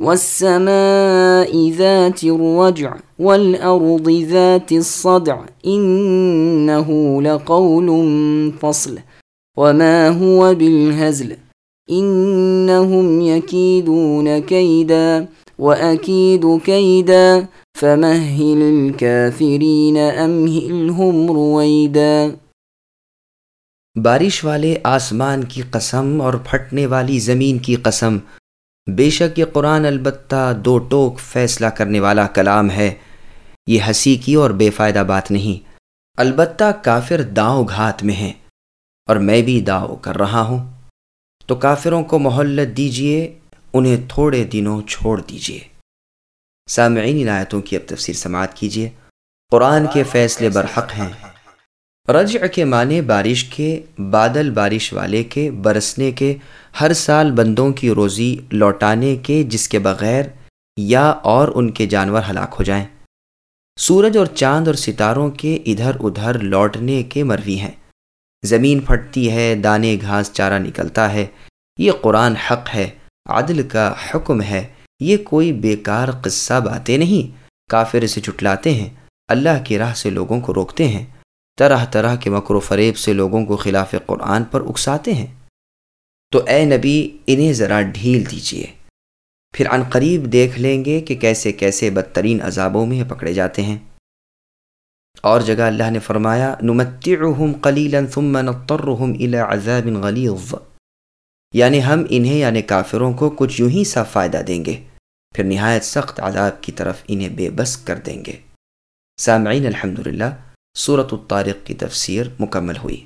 والسماء ذات الرجع والأرض ذات الصدع إنه لقول فصل وما هو بالهزل إنهم يكيدون كيدا وأكيد كيدا فمهل الكافرين أمهلهم رويدا بارش والے آسمان کی قسم اور پھٹنے والی زمین کی قسم بے شک یہ قرآن البتہ دو ٹوک فیصلہ کرنے والا کلام ہے، یہ ہنسی کی اور بے فائدہ بات نہیں۔ البتہ کافر داؤ گھات میں ہیں اور میں بھی داؤ کر رہا ہوں۔ تو کافروں کو محلت دیجیے، انہیں تھوڑے دنوں چھوڑ دیجیے۔ سامعین آیتوں کی اب تفسیر سماعت کیجیے۔ قرآن کے فیصلے برحق ہیں۔ رجع کے معنی بارش کے، بادل بارش والے کے، برسنے کے، ہر سال بندوں کی روزی لوٹانے کے، جس کے بغیر یا اور ان کے جانور ہلاک ہو جائیں۔ سورج اور چاند اور ستاروں کے ادھر ادھر لوٹنے کے مروی ہیں۔ زمین پھٹتی ہے، دانے گھاس چارہ نکلتا ہے۔ یہ قرآن حق ہے، عدل کا حکم ہے۔ یہ کوئی بیکار قصہ باتیں نہیں، کافر سے چٹلاتے ہیں۔ اللہ کی راہ سے لوگوں کو روکتے ہیں۔ طرح طرح کے مکر و فریب سے لوگوں کو خلاف قرآن پر اکساتے ہیں۔ تو اے نبی، انہیں ذرا ڈھیل دیجیے پھر عن قریب دیکھ لیں گے کہ کیسے کیسے بدترین عذابوں میں پکڑے جاتے ہیں۔ اور جگہ اللہ نے فرمایا، نمتعہم قلیلا ثم نضطرہم الى عذاب غلیظ۔ یعنی ہم انہیں یعنی کافروں کو کچھ یوں ہی سا فائدہ دیں گے۔ پھر نہایت سخت عذاب کی طرف انہیں بے بس کر دیں گے۔ سامعین، الحمدللہ۔ صورت الطارق کی تفسیر مکمل ہوئی۔